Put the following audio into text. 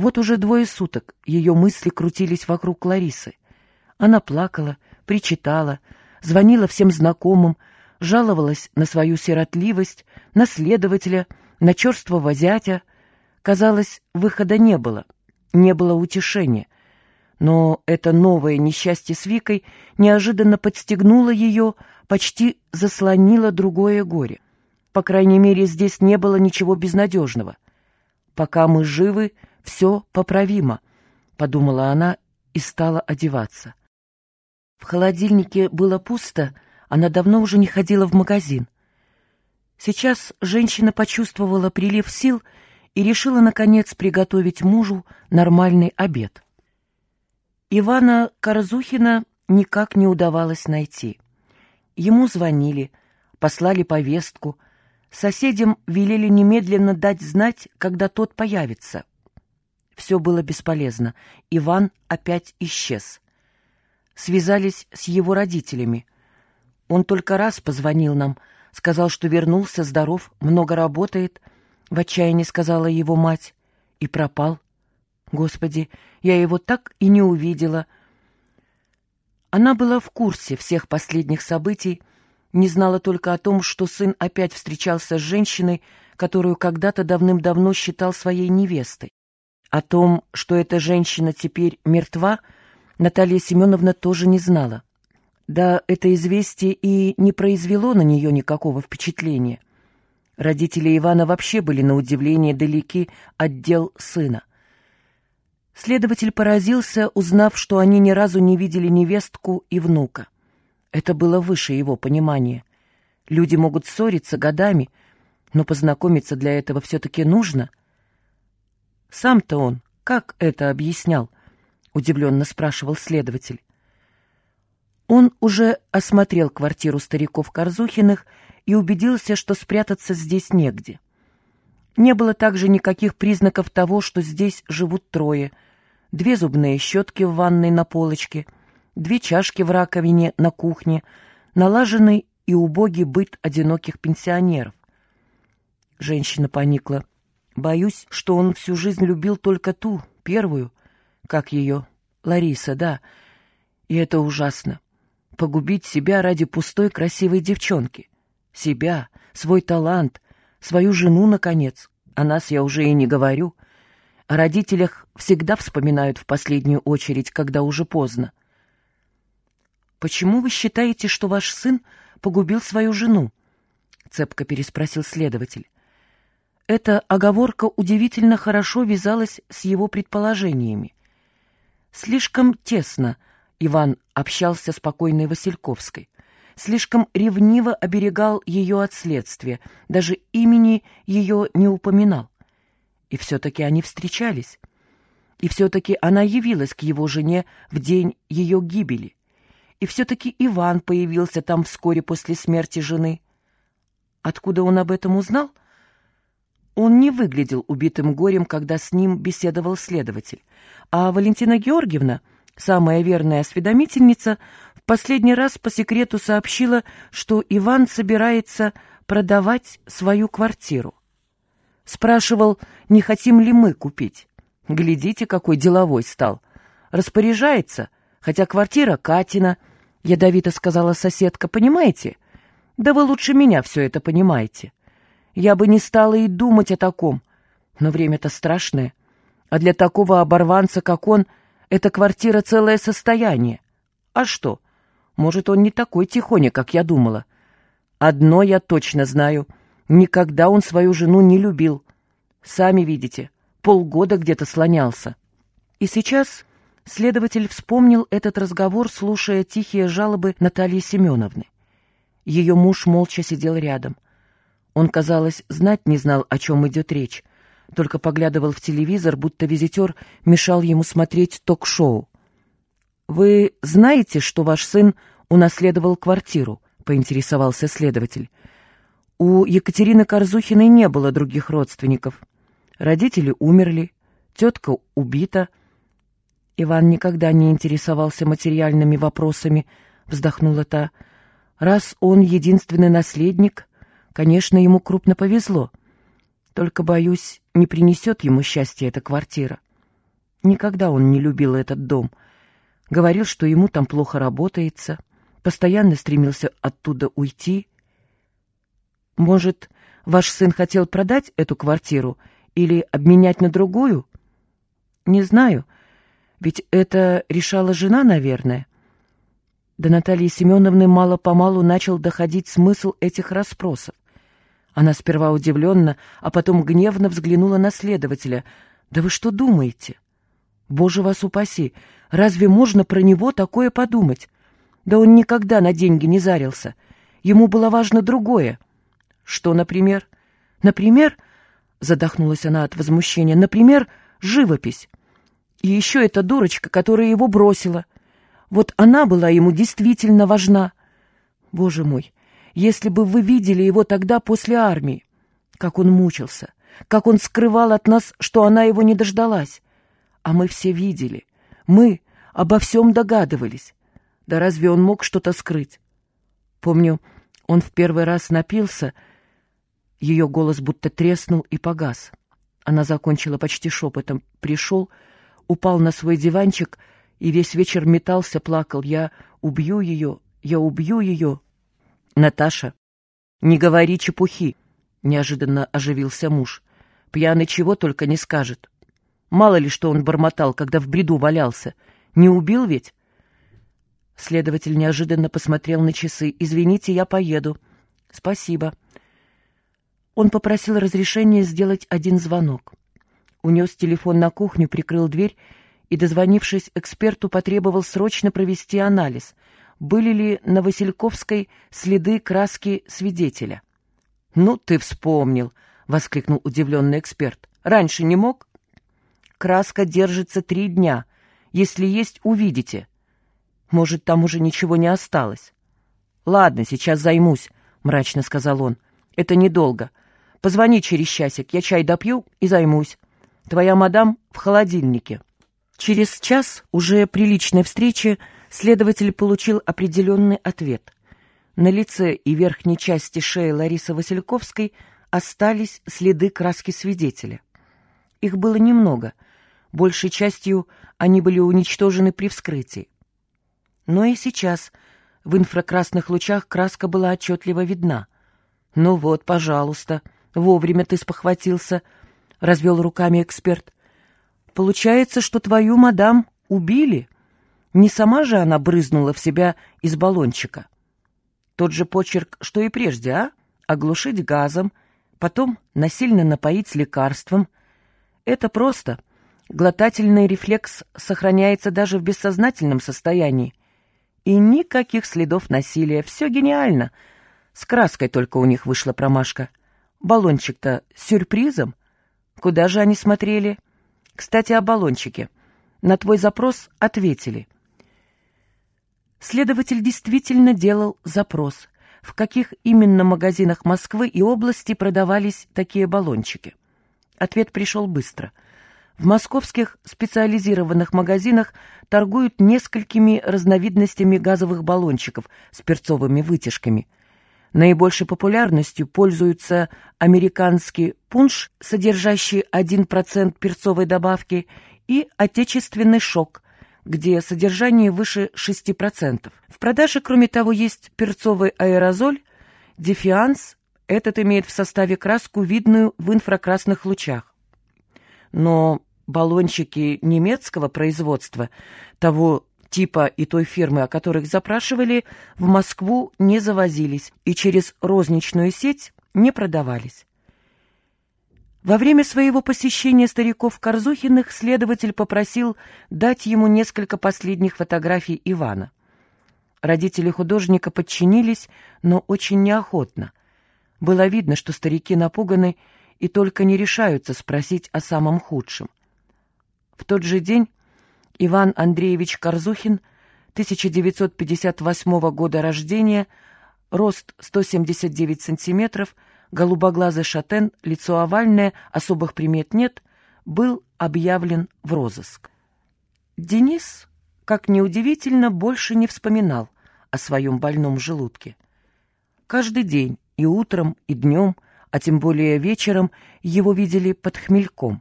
Вот уже двое суток ее мысли крутились вокруг Ларисы. Она плакала, причитала, звонила всем знакомым, жаловалась на свою сиротливость, на следователя, на черствого зятя. Казалось, выхода не было, не было утешения. Но это новое несчастье с Викой неожиданно подстегнуло ее, почти заслонило другое горе. По крайней мере, здесь не было ничего безнадежного. Пока мы живы, все поправимо, — подумала она и стала одеваться. В холодильнике было пусто, она давно уже не ходила в магазин. Сейчас женщина почувствовала прилив сил и решила, наконец, приготовить мужу нормальный обед. Ивана Корзухина никак не удавалось найти. Ему звонили, послали повестку, соседям велели немедленно дать знать, когда тот появится. Все было бесполезно. Иван опять исчез. Связались с его родителями. Он только раз позвонил нам, сказал, что вернулся, здоров, много работает. В отчаянии сказала его мать. И пропал. Господи, я его так и не увидела. Она была в курсе всех последних событий, не знала только о том, что сын опять встречался с женщиной, которую когда-то давным-давно считал своей невестой. О том, что эта женщина теперь мертва, Наталья Семеновна тоже не знала. Да это известие и не произвело на нее никакого впечатления. Родители Ивана вообще были на удивление далеки от дел сына. Следователь поразился, узнав, что они ни разу не видели невестку и внука. Это было выше его понимания. Люди могут ссориться годами, но познакомиться для этого все-таки нужно — сам-то он как это объяснял? Удивленно спрашивал следователь. Он уже осмотрел квартиру стариков Корзухиных и убедился, что спрятаться здесь негде. Не было также никаких признаков того, что здесь живут трое. Две зубные щетки в ванной на полочке, две чашки в раковине на кухне, налаженный и убогий быт одиноких пенсионеров. Женщина поникла. Боюсь, что он всю жизнь любил только ту, первую, как ее, Лариса, да. И это ужасно. Погубить себя ради пустой красивой девчонки. Себя, свой талант, свою жену, наконец. О нас я уже и не говорю. О родителях всегда вспоминают в последнюю очередь, когда уже поздно. «Почему вы считаете, что ваш сын погубил свою жену?» — цепко переспросил следователь. Эта оговорка удивительно хорошо вязалась с его предположениями. Слишком тесно Иван общался с покойной Васильковской, слишком ревниво оберегал ее от следствия, даже имени ее не упоминал. И все-таки они встречались. И все-таки она явилась к его жене в день ее гибели. И все-таки Иван появился там вскоре после смерти жены. Откуда он об этом узнал? Он не выглядел убитым горем, когда с ним беседовал следователь. А Валентина Георгиевна, самая верная осведомительница, в последний раз по секрету сообщила, что Иван собирается продавать свою квартиру. Спрашивал, не хотим ли мы купить. Глядите, какой деловой стал. Распоряжается, хотя квартира Катина, ядовито сказала соседка, понимаете? Да вы лучше меня все это понимаете. Я бы не стала и думать о таком. Но время-то страшное. А для такого оборванца, как он, эта квартира целое состояние. А что? Может, он не такой тихоня, как я думала. Одно я точно знаю. Никогда он свою жену не любил. Сами видите, полгода где-то слонялся. И сейчас следователь вспомнил этот разговор, слушая тихие жалобы Натальи Семеновны. Ее муж молча сидел рядом — он, казалось, знать не знал, о чем идет речь, только поглядывал в телевизор, будто визитер мешал ему смотреть ток-шоу. «Вы знаете, что ваш сын унаследовал квартиру?» — поинтересовался следователь. «У Екатерины Корзухиной не было других родственников. Родители умерли, тетка убита». Иван никогда не интересовался материальными вопросами, вздохнула та. «Раз он единственный наследник, Конечно, ему крупно повезло. Только, боюсь, не принесет ему счастья эта квартира. Никогда он не любил этот дом. Говорил, что ему там плохо работается, постоянно стремился оттуда уйти. Может, ваш сын хотел продать эту квартиру или обменять на другую? Не знаю, ведь это решала жена, наверное. До Натальи Семеновны мало-помалу начал доходить смысл этих расспросов. Она сперва удивленно, а потом гневно взглянула на следователя. «Да вы что думаете? Боже вас упаси! Разве можно про него такое подумать? Да он никогда на деньги не зарился. Ему было важно другое. Что, например? Например, задохнулась она от возмущения, например, живопись. И еще эта дурочка, которая его бросила. Вот она была ему действительно важна. Боже мой, если бы вы видели его тогда после армии, как он мучился, как он скрывал от нас, что она его не дождалась. А мы все видели, мы обо всем догадывались. Да разве он мог что-то скрыть? Помню, он в первый раз напился, ее голос будто треснул и погас. Она закончила почти шепотом. Пришел, упал на свой диванчик — и весь вечер метался, плакал. Я убью ее, я убью ее. Наташа, не говори чепухи, неожиданно оживился муж. Пьяный чего только не скажет. Мало ли, что он бормотал, когда в бреду валялся. Не убил ведь? Следователь неожиданно посмотрел на часы. «Извините, я поеду». «Спасибо». Он попросил разрешения сделать один звонок. Унес телефон на кухню, прикрыл дверь и, дозвонившись эксперту, потребовал срочно провести анализ, были ли на Васильковской следы краски свидетеля. «Ну, ты вспомнил!» — воскликнул удивленный эксперт. «Раньше не мог?» «Краска держится три дня. Если есть, увидите. Может, там уже ничего не осталось?» «Ладно, сейчас займусь», — мрачно сказал он. «Это недолго. Позвони через часик, я чай допью и займусь. Твоя мадам в холодильнике». Через час уже при личной встрече следователь получил определенный ответ. На лице и верхней части шеи Ларисы Васильковской остались следы краски свидетеля. Их было немного, большей частью они были уничтожены при вскрытии. Но и сейчас в инфракрасных лучах краска была отчетливо видна. «Ну вот, пожалуйста, вовремя ты спохватился», — развел руками эксперт. Получается, что твою мадам убили? Не сама же она брызнула в себя из баллончика? Тот же почерк, что и прежде, а? Оглушить газом, потом насильно напоить лекарством. Это просто. Глотательный рефлекс сохраняется даже в бессознательном состоянии. И никаких следов насилия. Все гениально. С краской только у них вышла промашка. Баллончик-то сюрпризом. Куда же они смотрели? — кстати, о баллончике. На твой запрос ответили. Следователь действительно делал запрос, в каких именно магазинах Москвы и области продавались такие баллончики. Ответ пришел быстро. В московских специализированных магазинах торгуют несколькими разновидностями газовых баллончиков с перцовыми вытяжками – Наибольшей популярностью пользуются американский пунш, содержащий 1% перцовой добавки, и отечественный шок, где содержание выше 6%. В продаже, кроме того, есть перцовый аэрозоль, дефианс, этот имеет в составе краску, видную в инфракрасных лучах. Но баллончики немецкого производства, того типа и той фирмы, о которых запрашивали, в Москву не завозились и через розничную сеть не продавались. Во время своего посещения стариков Корзухиных следователь попросил дать ему несколько последних фотографий Ивана. Родители художника подчинились, но очень неохотно. Было видно, что старики напуганы и только не решаются спросить о самом худшем. В тот же день Иван Андреевич Корзухин, 1958 года рождения, рост 179 сантиметров, голубоглазый шатен, лицо овальное, особых примет нет, был объявлен в розыск. Денис, как неудивительно, больше не вспоминал о своем больном желудке. Каждый день, и утром, и днем, а тем более вечером, его видели под хмельком.